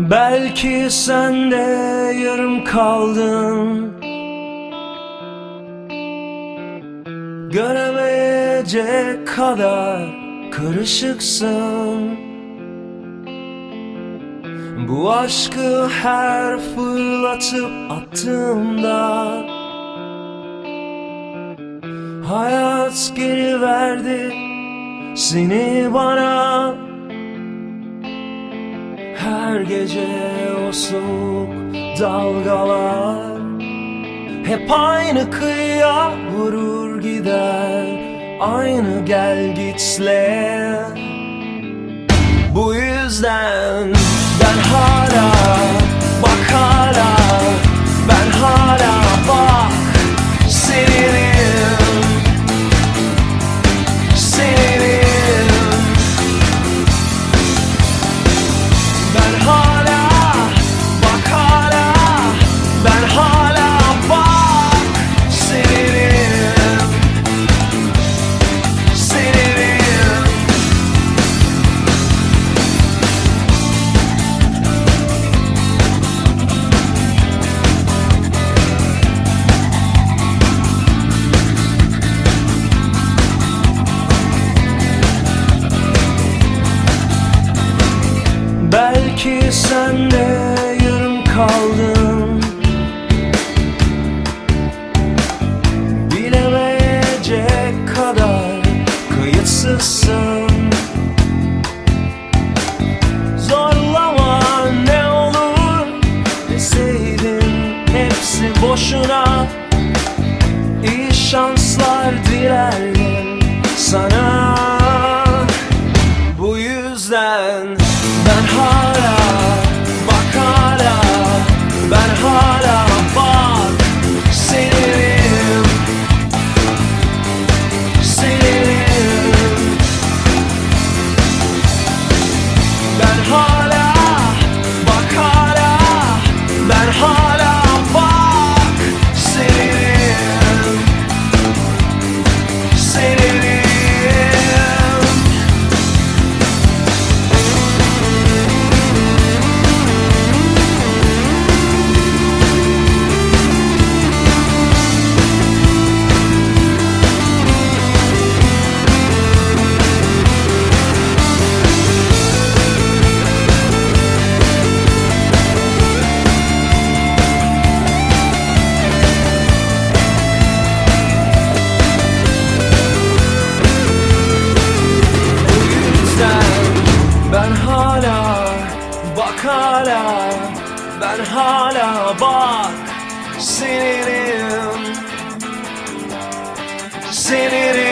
Belki sen de yarım kaldın. Göremeyecek kadar karışıksın. Bu aşkı her fırlatıp attığımda Hayat geri verdi seni bana Her gece o soğuk dalgalar Hep aynı kıyıya vurur gider Aynı gel gitler Bu yüzden ben hala sen de yarım kaldın. Bilemeyecek kadar kayıtsızsın. Zorlama ne olur deseydin hepsi boşuna. İyi şanslar dilerdim sana ben hala bak seninim seninim